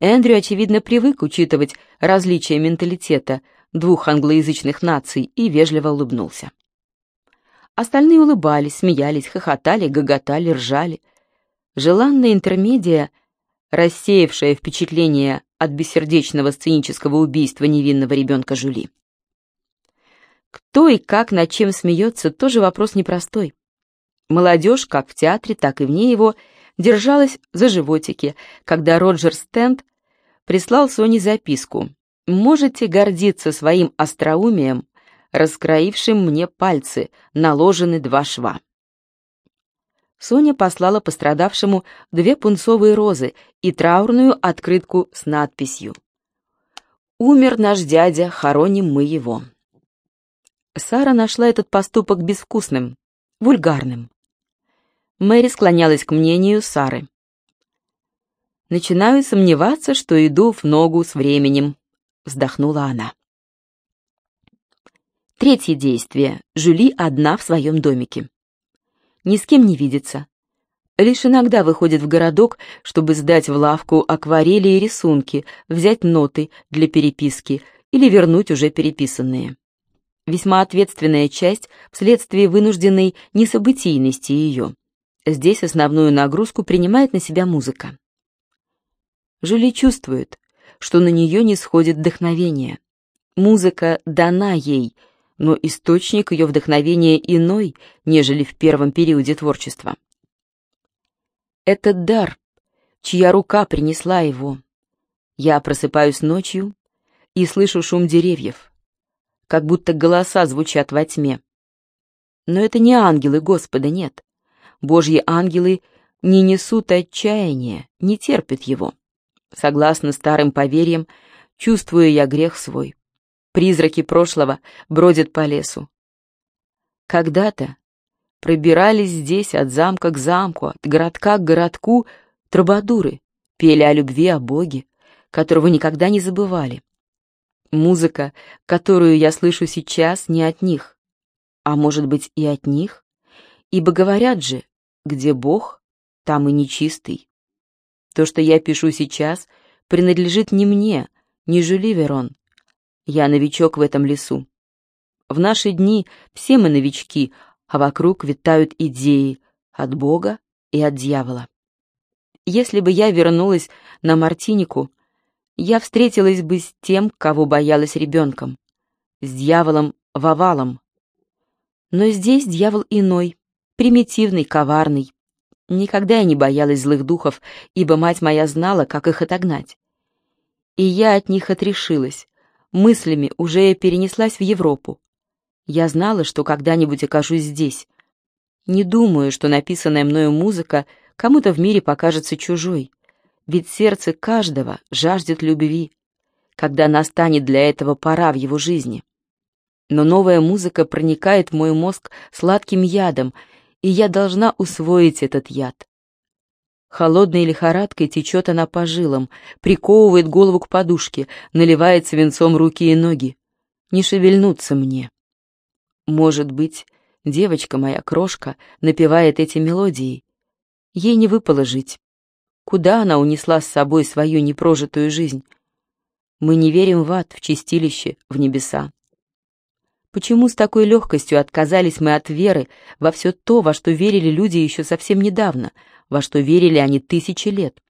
Эндрю, очевидно, привык учитывать различия менталитета двух англоязычных наций и вежливо улыбнулся. Остальные улыбались, смеялись, хохотали, гоготали, ржали. Желанная интермедия, рассеявшая впечатление от бессердечного сценического убийства невинного ребенка Жули. Кто и как над чем смеется, тоже вопрос непростой. Молодежь, как в театре, так и вне его, держалась за животики, когда Роджер Стенд прислал Соне записку. «Можете гордиться своим остроумием, раскроившим мне пальцы, наложены два шва». Соня послала пострадавшему две пунцовые розы и траурную открытку с надписью «Умер наш дядя, хороним мы его». Сара нашла этот поступок безвкусным, вульгарным. Мэри склонялась к мнению Сары. «Начинаю сомневаться, что иду в ногу с временем», — вздохнула она. Третье действие. Жюли одна в своем домике. Ни с кем не видится. Лишь иногда выходит в городок, чтобы сдать в лавку акварели и рисунки, взять ноты для переписки или вернуть уже переписанные весьма ответственная часть вследствие вынужденной несобытийности ее. Здесь основную нагрузку принимает на себя музыка. Жюли чувствует, что на нее не сходит вдохновение. Музыка дана ей, но источник ее вдохновения иной, нежели в первом периоде творчества. Этот дар, чья рука принесла его. Я просыпаюсь ночью и слышу шум деревьев как будто голоса звучат во тьме. Но это не ангелы Господа, нет. Божьи ангелы не несут отчаяния, не терпят его. Согласно старым поверьям, чувствую я грех свой. Призраки прошлого бродят по лесу. Когда-то пробирались здесь от замка к замку, от городка к городку трубадуры, пели о любви, о Боге, которого никогда не забывали. Музыка, которую я слышу сейчас, не от них. А может быть и от них? Ибо говорят же, где Бог, там и нечистый. То, что я пишу сейчас, принадлежит не мне, не Жюли Верон. Я новичок в этом лесу. В наши дни все мы новички, а вокруг витают идеи от Бога и от дьявола. Если бы я вернулась на Мартинику, я встретилась бы с тем, кого боялась ребенком, с дьяволом Вавалом. Но здесь дьявол иной, примитивный, коварный. Никогда я не боялась злых духов, ибо мать моя знала, как их отогнать. И я от них отрешилась, мыслями уже перенеслась в Европу. Я знала, что когда-нибудь окажусь здесь. Не думаю, что написанная мною музыка кому-то в мире покажется чужой. Ведь сердце каждого жаждет любви, когда настанет для этого пора в его жизни. Но новая музыка проникает в мой мозг сладким ядом, и я должна усвоить этот яд. Холодной лихорадкой течет она по жилам, приковывает голову к подушке, наливает свинцом руки и ноги. Не шевельнуться мне. Может быть, девочка моя крошка напевает эти мелодии. Ей не выпало жить. Куда она унесла с собой свою непрожитую жизнь? Мы не верим в ад, в чистилище, в небеса. Почему с такой легкостью отказались мы от веры во все то, во что верили люди еще совсем недавно, во что верили они тысячи лет?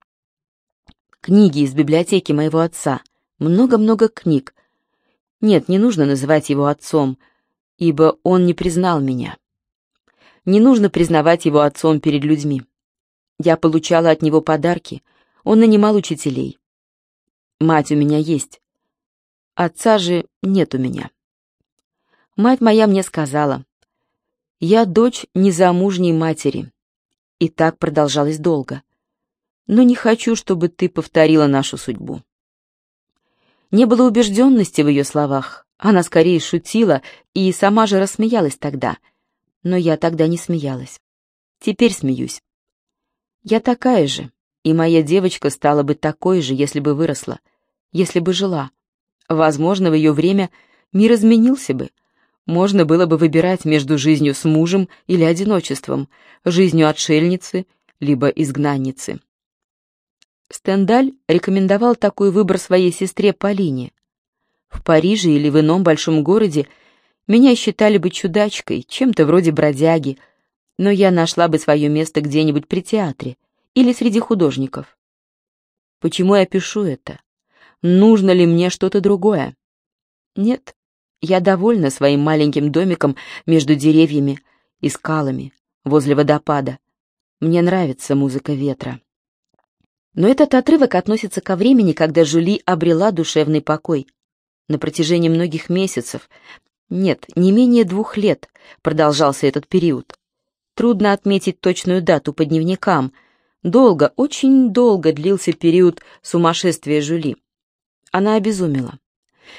Книги из библиотеки моего отца. Много-много книг. Нет, не нужно называть его отцом, ибо он не признал меня. Не нужно признавать его отцом перед людьми. Я получала от него подарки, он нанимал учителей. Мать у меня есть. Отца же нет у меня. Мать моя мне сказала, я дочь незамужней матери. И так продолжалось долго. Но не хочу, чтобы ты повторила нашу судьбу. Не было убежденности в ее словах. Она скорее шутила и сама же рассмеялась тогда. Но я тогда не смеялась. Теперь смеюсь. Я такая же, и моя девочка стала бы такой же, если бы выросла, если бы жила. Возможно, в ее время мир изменился бы. Можно было бы выбирать между жизнью с мужем или одиночеством, жизнью отшельницы, либо изгнанницы. Стендаль рекомендовал такой выбор своей сестре Полине. В Париже или в ином большом городе меня считали бы чудачкой, чем-то вроде бродяги, но я нашла бы свое место где-нибудь при театре или среди художников. Почему я пишу это? Нужно ли мне что-то другое? Нет, я довольна своим маленьким домиком между деревьями и скалами возле водопада. Мне нравится музыка ветра. Но этот отрывок относится ко времени, когда Жюли обрела душевный покой. На протяжении многих месяцев, нет, не менее двух лет, продолжался этот период. Трудно отметить точную дату по дневникам. Долго, очень долго длился период сумасшествия Жюли. Она обезумела.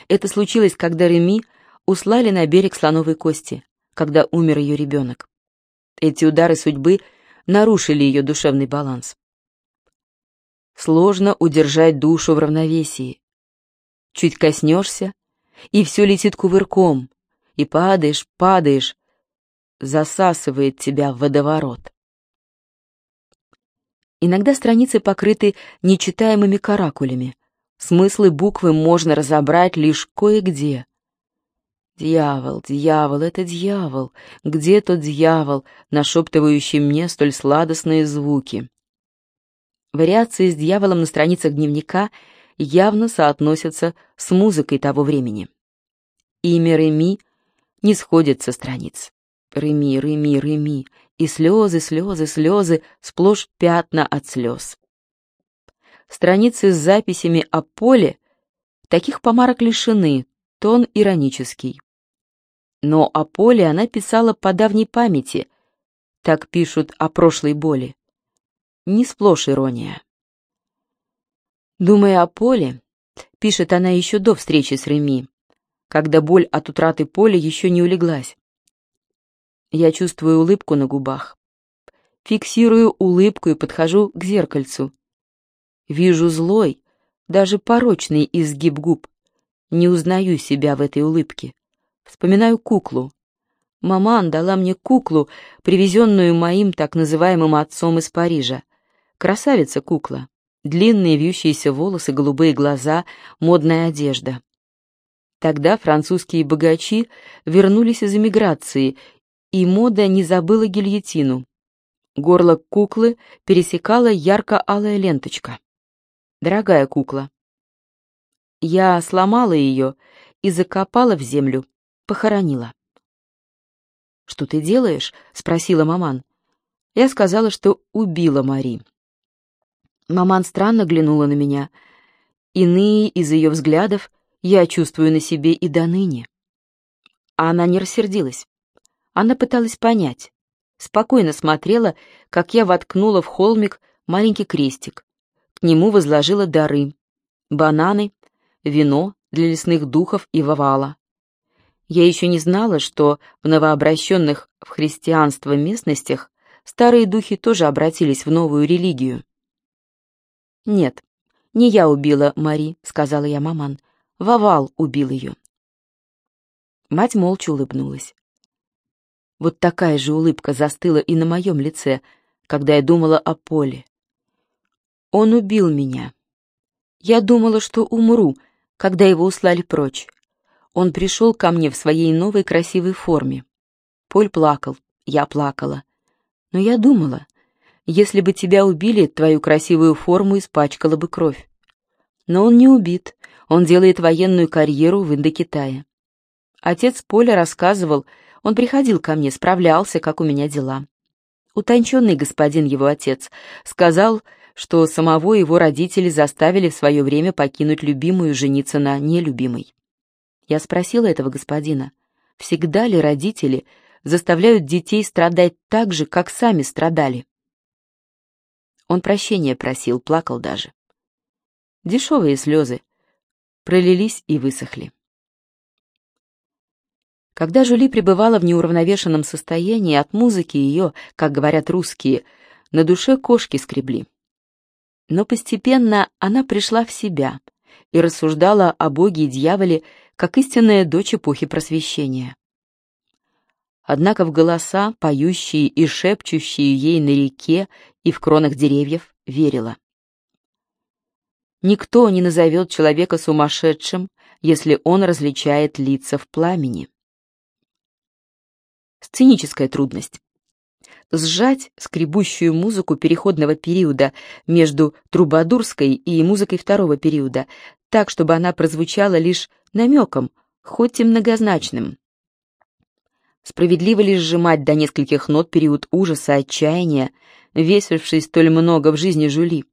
Это случилось, когда Реми услали на берег слоновой кости, когда умер ее ребенок. Эти удары судьбы нарушили ее душевный баланс. Сложно удержать душу в равновесии. Чуть коснешься, и все летит кувырком, и падаешь, падаешь, засасывает тебя в водоворот. Иногда страницы покрыты нечитаемыми каракулями. Смыслы буквы можно разобрать лишь кое-где. Дьявол, дьявол, это дьявол. Где тот дьявол, нашептывающий мне столь сладостные звуки? Вариации с дьяволом на страницах дневника явно соотносятся с музыкой того времени. Имя Реми не сходит со страниц. Реми, Реми, Реми, и слезы, слезы, слезы, сплошь пятна от слез. Страницы с записями о поле таких помарок лишены, тон иронический. Но о поле она писала по давней памяти, так пишут о прошлой боли. Не сплошь ирония. Думая о поле, пишет она еще до встречи с Реми, когда боль от утраты поля еще не улеглась. Я чувствую улыбку на губах. Фиксирую улыбку и подхожу к зеркальцу. Вижу злой, даже порочный изгиб губ. Не узнаю себя в этой улыбке. Вспоминаю куклу. Маман дала мне куклу, привезенную моим так называемым отцом из Парижа. Красавица-кукла. Длинные вьющиеся волосы, голубые глаза, модная одежда. Тогда французские богачи вернулись из эмиграции, и мода не забыла гильотину. Горло куклы пересекала ярко-алая ленточка. Дорогая кукла. Я сломала ее и закопала в землю, похоронила. «Что ты делаешь?» — спросила маман. Я сказала, что убила Мари. Маман странно глянула на меня. Иные из ее взглядов я чувствую на себе и до ныне. Она не рассердилась. Она пыталась понять. Спокойно смотрела, как я воткнула в холмик маленький крестик. Нему возложила дары. Бананы, вино для лесных духов и вавала. Я еще не знала, что в новообращенных в христианство местностях старые духи тоже обратились в новую религию. «Нет, не я убила Мари», — сказала я маман. «Вавал убил ее». Мать молча улыбнулась. Вот такая же улыбка застыла и на моем лице, когда я думала о Поле. Он убил меня. Я думала, что умру, когда его услали прочь. Он пришел ко мне в своей новой красивой форме. Поль плакал, я плакала. Но я думала, если бы тебя убили, твою красивую форму испачкала бы кровь. Но он не убит, он делает военную карьеру в Индокитае. Отец Поля рассказывал, он приходил ко мне, справлялся, как у меня дела. Утонченный господин его отец сказал, что самого его родители заставили в свое время покинуть любимую жениться на нелюбимой. Я спросила этого господина, всегда ли родители заставляют детей страдать так же, как сами страдали? Он прощения просил, плакал даже. Дешевые слезы пролились и высохли. Когда Жули пребывала в неуравновешенном состоянии, от музыки ее, как говорят русские, на душе кошки скребли. Но постепенно она пришла в себя и рассуждала о Боге и дьяволе как истинная дочь эпохи просвещения. Однако в голоса, поющие и шепчущие ей на реке и в кронах деревьев, верила. Никто не назовет человека сумасшедшим, если он различает лица в пламени. Сценическая трудность. Сжать скребущую музыку переходного периода между трубадурской и музыкой второго периода, так, чтобы она прозвучала лишь намеком, хоть и многозначным. Справедливо ли сжимать до нескольких нот период ужаса, отчаяния, весивший столь много в жизни Жули?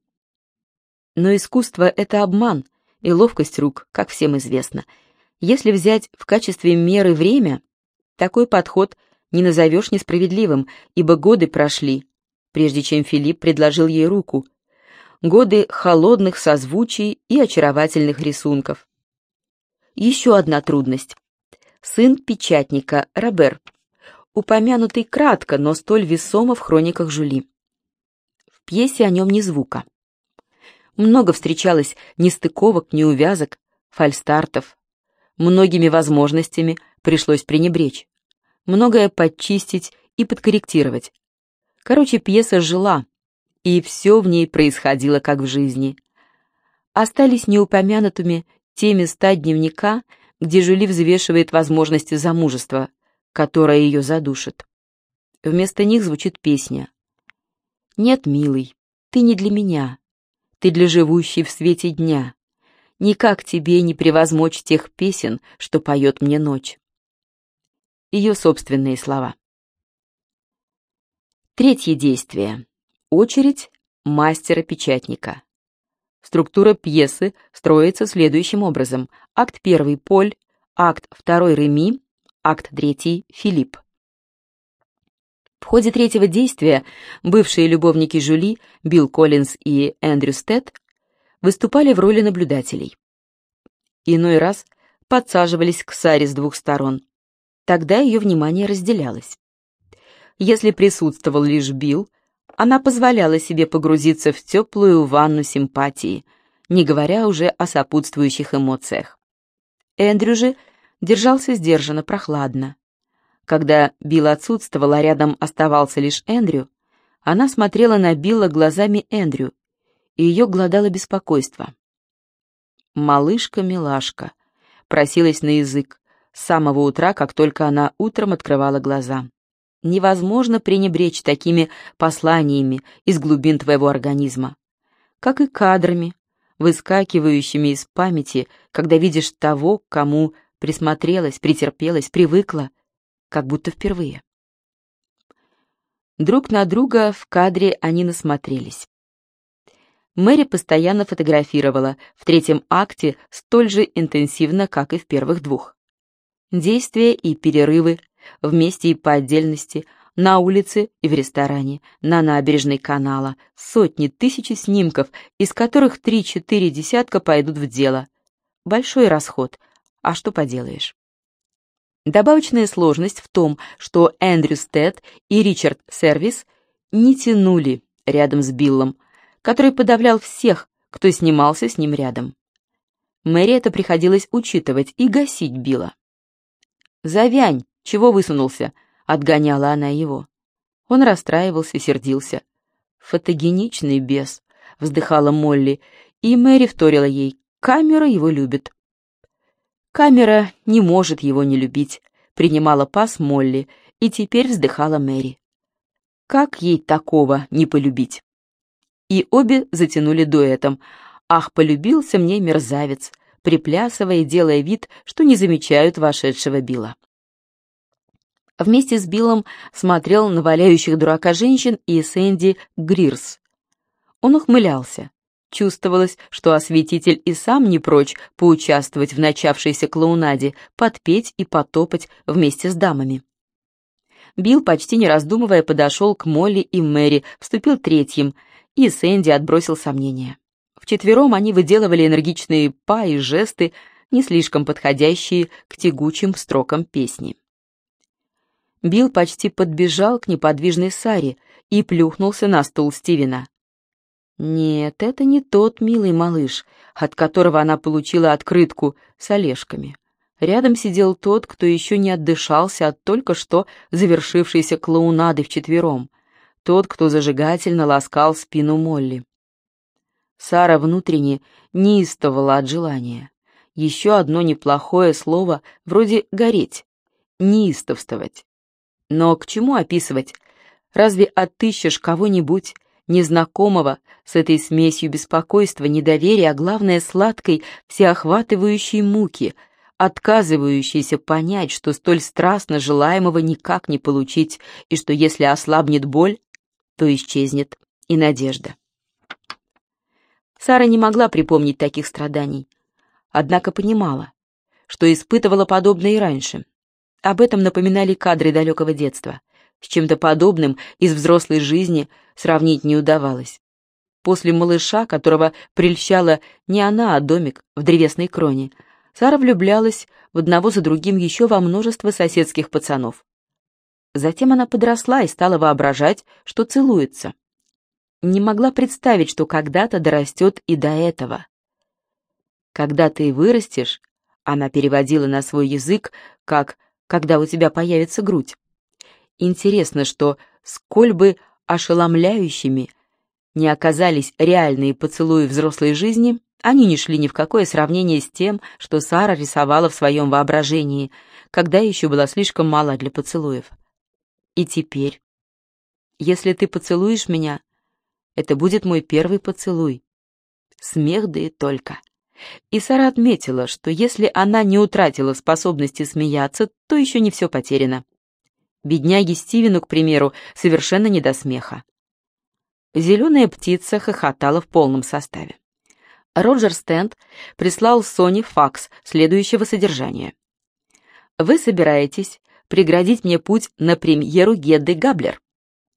Но искусство — это обман и ловкость рук, как всем известно. Если взять в качестве меры время, такой подход не назовешь несправедливым, ибо годы прошли, прежде чем Филипп предложил ей руку. Годы холодных созвучий и очаровательных рисунков. Еще одна трудность. Сын печатника Робер, упомянутый кратко, но столь весомо в хрониках Жули. В пьесе о нем ни звука. Много встречалось нестыковок, неувязок, фальстартов. Многими возможностями пришлось пренебречь. Многое подчистить и подкорректировать. Короче, пьеса жила, и все в ней происходило как в жизни. Остались неупомянутыми те места дневника, где Жюли взвешивает возможности замужества, которое ее задушит. Вместо них звучит песня. «Нет, милый, ты не для меня, ты для живущей в свете дня. Никак тебе не превозмочь тех песен, что поет мне ночь. Ее собственные слова. Третье действие. Очередь мастера-печатника. Структура пьесы строится следующим образом. Акт первый – Поль, акт второй – Реми, акт третий – Филипп. В ходе третьего действия бывшие любовники Жюли, Билл Коллинз и Эндрю Стетт, выступали в роли наблюдателей. Иной раз подсаживались к Саре с двух сторон. Тогда ее внимание разделялось. Если присутствовал лишь Билл, она позволяла себе погрузиться в теплую ванну симпатии, не говоря уже о сопутствующих эмоциях. Эндрю же держался сдержанно, прохладно. Когда Билл отсутствовал, а рядом оставался лишь Эндрю, она смотрела на Билла глазами Эндрю, и ее гладало беспокойство. «Малышка-милашка», просилась на язык, с самого утра, как только она утром открывала глаза. Невозможно пренебречь такими посланиями из глубин твоего организма, как и кадрами, выскакивающими из памяти, когда видишь того, кому присмотрелась, претерпелась, привыкла, как будто впервые. Друг на друга в кадре они насмотрелись. Мэри постоянно фотографировала в третьем акте столь же интенсивно, как и в первых двух. Действия и перерывы, вместе и по отдельности, на улице и в ресторане, на набережной канала, сотни, тысячи снимков, из которых три-четыре десятка пойдут в дело. Большой расход, а что поделаешь? Добавочная сложность в том, что Эндрю Стэд и Ричард Сервис не тянули рядом с Биллом, который подавлял всех, кто снимался с ним рядом. Мэри это приходилось учитывать и гасить Билла. «Завянь! Чего высунулся?» — отгоняла она его. Он расстраивался, сердился. «Фотогеничный бес», — вздыхала Молли, и Мэри вторила ей. «Камера его любит». Камера не может его не любить, принимала пас Молли, и теперь вздыхала Мэри. Как ей такого не полюбить? И обе затянули дуэтом. «Ах, полюбился мне мерзавец», приплясывая и делая вид, что не замечают вошедшего Билла. Вместе с Биллом смотрел на валяющих дурака женщин и Сэнди Грирс. Он ухмылялся. Чувствовалось, что осветитель и сам не прочь поучаствовать в начавшейся клоунаде, подпеть и потопать вместе с дамами. Билл, почти не раздумывая, подошел к Молли и Мэри, вступил третьим, и Сэнди отбросил сомнения. Вчетвером они выделывали энергичные па и жесты, не слишком подходящие к тягучим строкам песни. Билл почти подбежал к неподвижной Саре и плюхнулся на стул Стивена. Нет, это не тот милый малыш, от которого она получила открытку с олежками. Рядом сидел тот, кто еще не отдышался от только что завершившейся клоунады вчетвером. Тот, кто зажигательно ласкал спину Молли. Сара внутренне неистовала от желания. Еще одно неплохое слово вроде «гореть», «неистовствовать». Но к чему описывать? Разве отыщешь кого-нибудь, незнакомого, с этой смесью беспокойства, недоверия, а главное сладкой, всеохватывающей муки, отказывающейся понять, что столь страстно желаемого никак не получить, и что если ослабнет боль, то исчезнет и надежда. Сара не могла припомнить таких страданий, однако понимала, что испытывала подобное и раньше. Об этом напоминали кадры далекого детства. С чем-то подобным из взрослой жизни сравнить не удавалось. После малыша, которого прельщала не она, а домик в древесной кроне, Сара влюблялась в одного за другим еще во множество соседских пацанов. Затем она подросла и стала воображать, что целуется. Не могла представить, что когда-то дорастет и до этого. «Когда ты вырастешь», она переводила на свой язык, как «когда у тебя появится грудь». Интересно, что сколь бы ошеломляющими не оказались реальные поцелуи взрослой жизни, они не шли ни в какое сравнение с тем, что Сара рисовала в своем воображении, когда еще была слишком мала для поцелуев. И теперь, если ты поцелуешь меня, это будет мой первый поцелуй. Смех да и только. И Сара отметила, что если она не утратила способности смеяться, то еще не все потеряно. Бедняге Стивену, к примеру, совершенно не до смеха. Зеленая птица хохотала в полном составе. Роджер Стенд прислал Соне факс следующего содержания. «Вы собираетесь преградить мне путь на премьеру Гедды Габлер.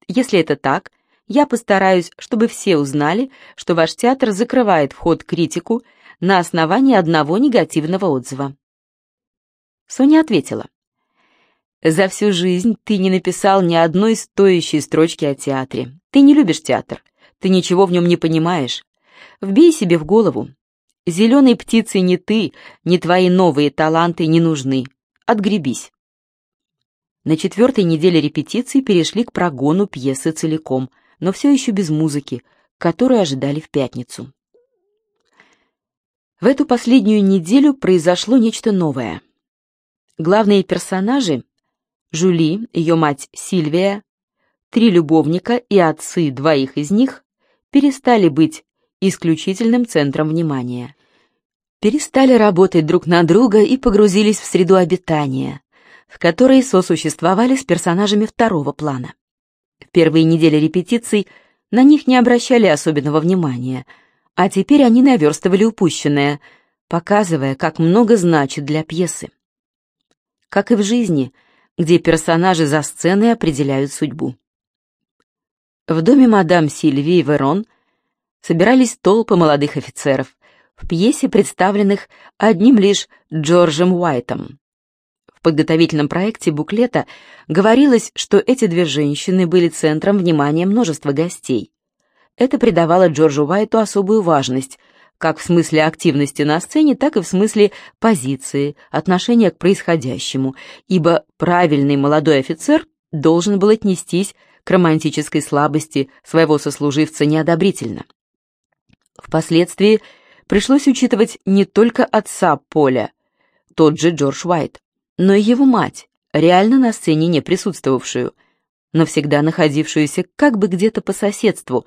Если это так, я постараюсь, чтобы все узнали, что ваш театр закрывает вход критику на основании одного негативного отзыва». Соня ответила. За всю жизнь ты не написал ни одной стоящей строчки о театре. Ты не любишь театр. Ты ничего в нем не понимаешь. Вбей себе в голову. Зеленой птицей ни ты, ни твои новые таланты не нужны. Отгребись. На четвертой неделе репетиций перешли к прогону пьесы целиком, но все еще без музыки, которую ожидали в пятницу. В эту последнюю неделю произошло нечто новое. Главные персонажи Жули, ее мать Сильвия, три любовника и отцы двоих из них перестали быть исключительным центром внимания. Перестали работать друг на друга и погрузились в среду обитания, в которой сосуществовали с персонажами второго плана. В первые недели репетиций на них не обращали особенного внимания, а теперь они наверстывали упущенное, показывая, как много значит для пьесы. Как и в жизни – где персонажи за сценой определяют судьбу. В доме мадам Сильвии Верон собирались толпы молодых офицеров, в пьесе представленных одним лишь Джорджем Уайтом. В подготовительном проекте буклета говорилось, что эти две женщины были центром внимания множества гостей. Это придавало Джорджу Уайту особую важность, как в смысле активности на сцене, так и в смысле позиции, отношения к происходящему, ибо правильный молодой офицер должен был отнестись к романтической слабости своего сослуживца неодобрительно. Впоследствии пришлось учитывать не только отца Поля, тот же Джордж Уайт, но и его мать, реально на сцене не присутствовавшую, но всегда находившуюся как бы где-то по соседству,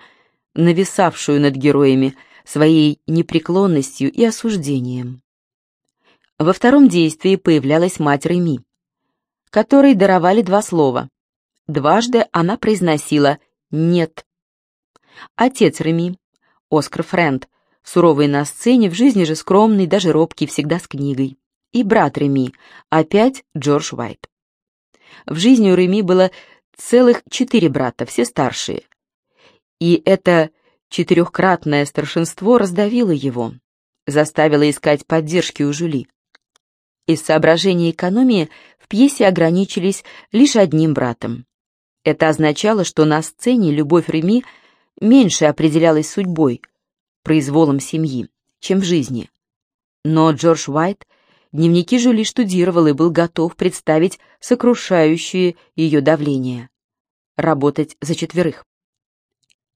нависавшую над героями, своей непреклонностью и осуждением. Во втором действии появлялась мать Реми, которой даровали два слова. Дважды она произносила «нет». Отец Реми, Оскар Френд, суровый на сцене, в жизни же скромный, даже робкий, всегда с книгой. И брат Реми, опять Джордж Уайт. В жизни у Реми было целых четыре брата, все старшие. И это Четырехкратное старшинство раздавило его, заставило искать поддержки у Жюли. Из соображений экономии в пьесе ограничились лишь одним братом. Это означало, что на сцене любовь Реми меньше определялась судьбой, произволом семьи, чем в жизни. Но Джордж Уайт дневники Жюли штудировал и был готов представить сокрушающее ее давление. Работать за четверых.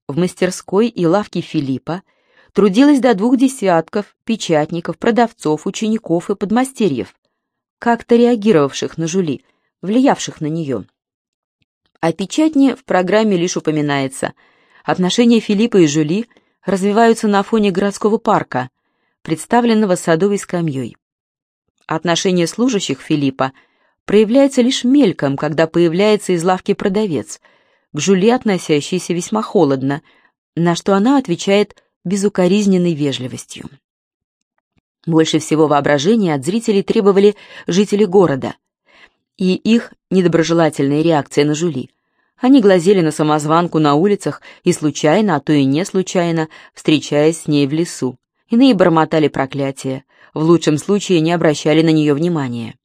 В мастерской и лавке Филиппа трудилось до двух десятков печатников, продавцов, учеников и подмастерьев, как-то реагировавших на Жули, влиявших на нее. О печатне в программе лишь упоминается. Отношения Филиппа и Жули развиваются на фоне городского парка, представленного садовой скамьей. Отношение служащих Филиппа проявляется лишь мельком, когда появляется из лавки продавец, к Жюли относящийся весьма холодно, на что она отвечает безукоризненной вежливостью. Больше всего воображения от зрителей требовали жители города и их недоброжелательная реакция на Жюли. Они глазели на самозванку на улицах и случайно, а то и не случайно, встречаясь с ней в лесу. Иные бормотали проклятия, в лучшем случае не обращали на нее внимания.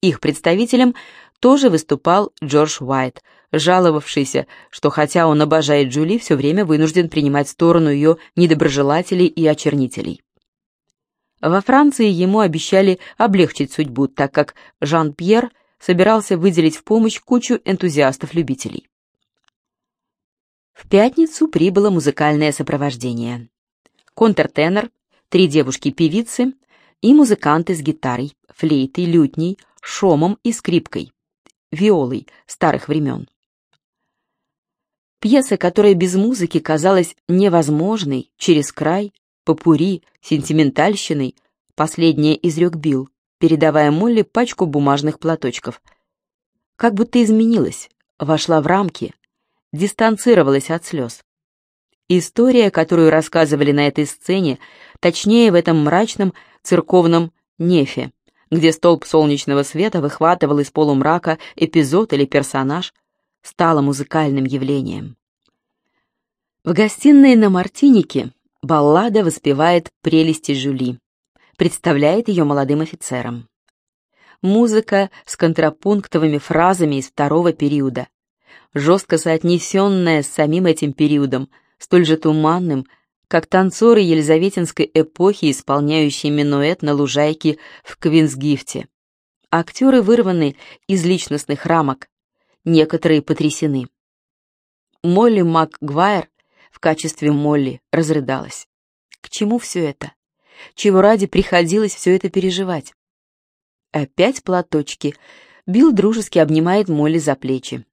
Их представителем тоже выступал Джордж Уайт, жаловавшийся, что хотя он обожает Джули, все время вынужден принимать сторону ее недоброжелателей и очернителей. Во Франции ему обещали облегчить судьбу, так как Жан-Пьер собирался выделить в помощь кучу энтузиастов-любителей. В пятницу прибыло музыкальное сопровождение. Контртенор, три девушки-певицы и музыканты с гитарой, флейтой, лютней, шомом и скрипкой, виолой старых времен. Пьеса, которая без музыки казалась невозможной, через край, попури, сентиментальщиной, последняя изрек Билл, передавая Молли пачку бумажных платочков. Как будто изменилась, вошла в рамки, дистанцировалась от слез. История, которую рассказывали на этой сцене, точнее в этом мрачном церковном нефе, где столб солнечного света выхватывал из полумрака эпизод или персонаж, стала музыкальным явлением. В гостиной на Мартинике баллада воспевает прелести Жюли, представляет ее молодым офицерам. Музыка с контрапунктовыми фразами из второго периода, жестко соотнесенная с самим этим периодом, столь же туманным, как танцоры елизаветинской эпохи, исполняющие минуэт на лужайке в Квинсгифте. Актеры вырваны из личностных рамок, некоторые потрясены. Молли МакГвайр в качестве Молли разрыдалась. К чему все это? Чего ради приходилось все это переживать? Опять платочки. Билл дружески обнимает Молли за плечи.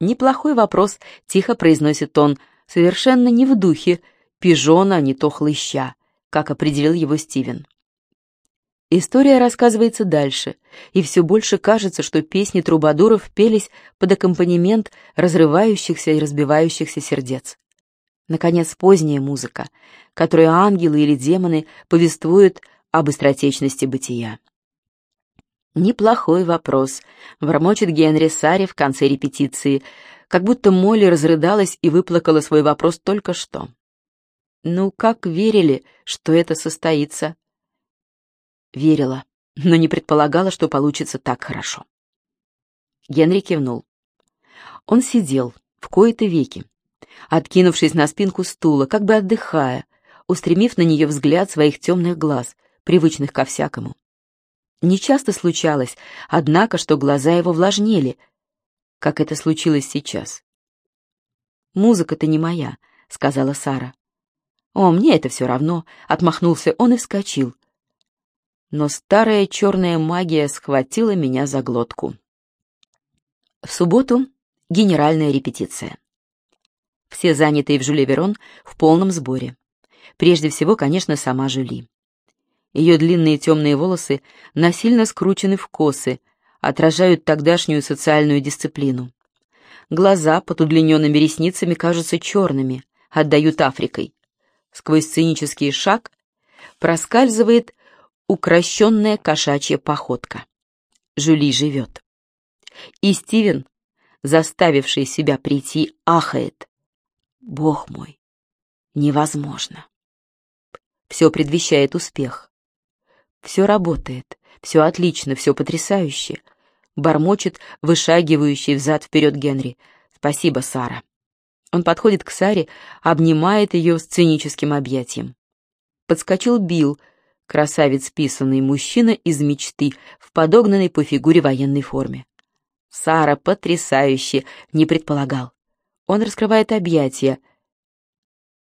«Неплохой вопрос», — тихо произносит он, совершенно не в духе пижона, а не то хлыща, как определил его Стивен. История рассказывается дальше, и все больше кажется, что песни трубадуров пелись под аккомпанемент разрывающихся и разбивающихся сердец. Наконец, поздняя музыка, которую ангелы или демоны повествуют об быстротечности бытия. «Неплохой вопрос», — бормочет Генри Сари в конце репетиции, как будто Молли разрыдалась и выплакала свой вопрос только что. Ну, как верили, что это состоится? Верила, но не предполагала, что получится так хорошо. Генри кивнул. Он сидел в кои-то веки, откинувшись на спинку стула, как бы отдыхая, устремив на нее взгляд своих темных глаз, привычных ко всякому. Нечасто случалось, однако, что глаза его влажнели — как это случилось сейчас. «Музыка-то не моя», — сказала Сара. «О, мне это все равно», — отмахнулся он и вскочил. Но старая черная магия схватила меня за глотку. В субботу генеральная репетиция. Все занятые в Жюле Верон в полном сборе. Прежде всего, конечно, сама Жюли. Ее длинные темные волосы насильно скручены в косы, отражают тогдашнюю социальную дисциплину. Глаза под удлиненными ресницами кажутся черными, отдают Африкой. Сквозь сценический шаг проскальзывает укращенная кошачья походка. Жюли живет. И Стивен, заставивший себя прийти, ахает. Бог мой, невозможно. Все предвещает успех. Все работает, все отлично, все потрясающе бормочет вышагивающий взад-вперед Генри. «Спасибо, Сара». Он подходит к Саре, обнимает ее сценическим объятием. Подскочил Билл, красавец писанный мужчина из мечты, в подогнанной по фигуре военной форме. Сара потрясающе, не предполагал. Он раскрывает объятия.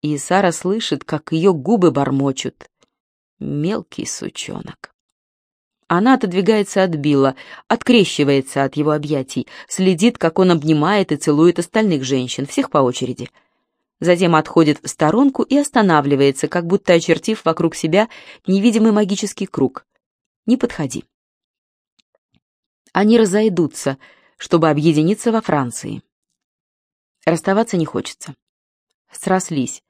и Сара слышит, как ее губы бормочут. Мелкий сучонок. Она отодвигается от Билла, открещивается от его объятий, следит, как он обнимает и целует остальных женщин, всех по очереди. Затем отходит в сторонку и останавливается, как будто очертив вокруг себя невидимый магический круг. «Не подходи». Они разойдутся, чтобы объединиться во Франции. Расставаться не хочется. Срослись,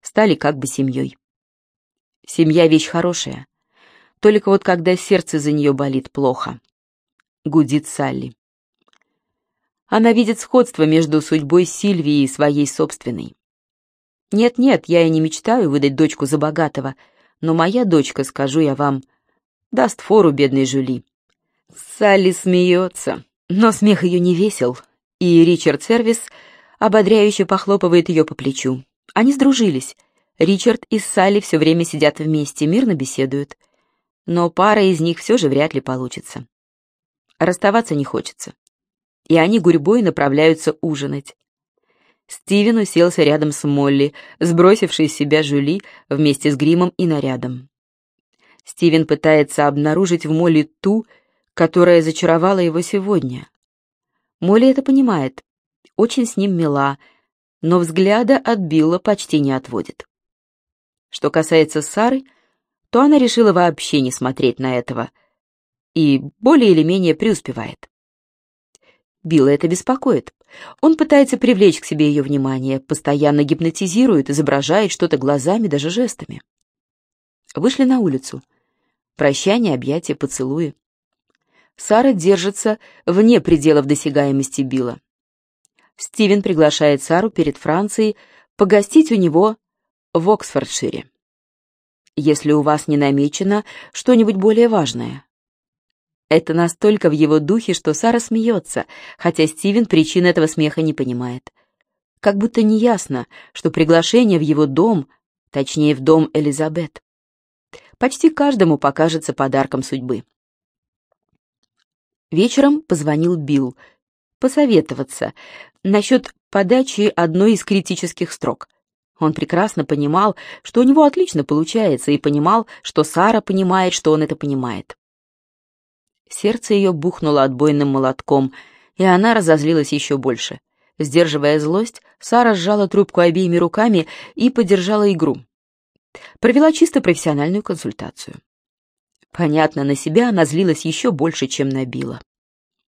стали как бы семьей. Семья — вещь хорошая. Только вот когда сердце за нее болит плохо. Гудит Салли. Она видит сходство между судьбой Сильвии и своей собственной. Нет-нет, я и не мечтаю выдать дочку за богатого, но моя дочка, скажу я вам, даст фору бедной Жюли. Салли смеется, но смех ее не весел, и Ричард Сервис ободряюще похлопывает ее по плечу. Они сдружились. Ричард и Салли все время сидят вместе, мирно беседуют но пара из них все же вряд ли получится. Расставаться не хочется. И они гурьбой направляются ужинать. Стивен уселся рядом с Молли, сбросившей с себя Жюли вместе с гримом и нарядом. Стивен пытается обнаружить в Молли ту, которая зачаровала его сегодня. Молли это понимает, очень с ним мила, но взгляда от Билла почти не отводит. Что касается Сары, то она решила вообще не смотреть на этого и более или менее преуспевает. Билла это беспокоит. Он пытается привлечь к себе ее внимание, постоянно гипнотизирует, изображает что-то глазами, даже жестами. Вышли на улицу. Прощание, объятия, поцелуи. Сара держится вне пределов досягаемости Билла. Стивен приглашает Сару перед Францией погостить у него в Оксфордшире если у вас не намечено что-нибудь более важное. Это настолько в его духе, что Сара смеется, хотя Стивен причин этого смеха не понимает. Как будто неясно, что приглашение в его дом, точнее, в дом Элизабет, почти каждому покажется подарком судьбы. Вечером позвонил Билл, посоветоваться насчет подачи одной из критических строк — он прекрасно понимал, что у него отлично получается, и понимал, что Сара понимает, что он это понимает. Сердце ее бухнуло отбойным молотком, и она разозлилась еще больше. Сдерживая злость, Сара сжала трубку обеими руками и поддержала игру. Провела чисто профессиональную консультацию. Понятно, на себя она злилась еще больше, чем на Билла.